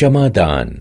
شمادان